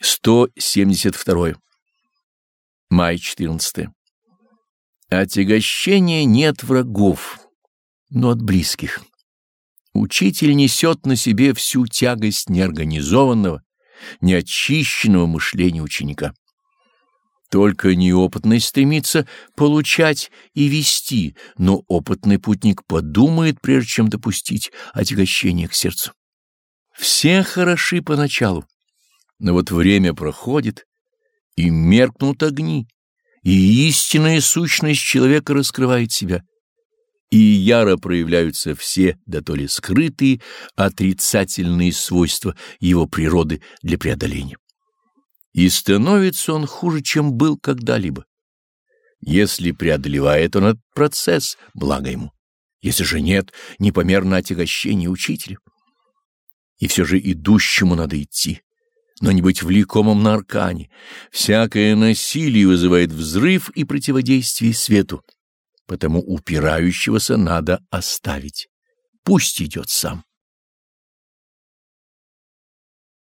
172. Май 14. Отягощения нет врагов, но от близких. Учитель несет на себе всю тягость неорганизованного, неочищенного мышления ученика. Только неопытный стремится получать и вести, но опытный путник подумает, прежде чем допустить отягощение к сердцу. Все хороши поначалу, но вот время проходит, и меркнут огни, и истинная сущность человека раскрывает себя, и яро проявляются все, да то ли скрытые, отрицательные свойства его природы для преодоления. И становится он хуже, чем был когда-либо. Если преодолевает он этот процесс, благо ему. Если же нет, непомерно отягощение учителя. И все же идущему надо идти но не быть влекомым на аркане. Всякое насилие вызывает взрыв и противодействие свету, потому упирающегося надо оставить. Пусть идет сам.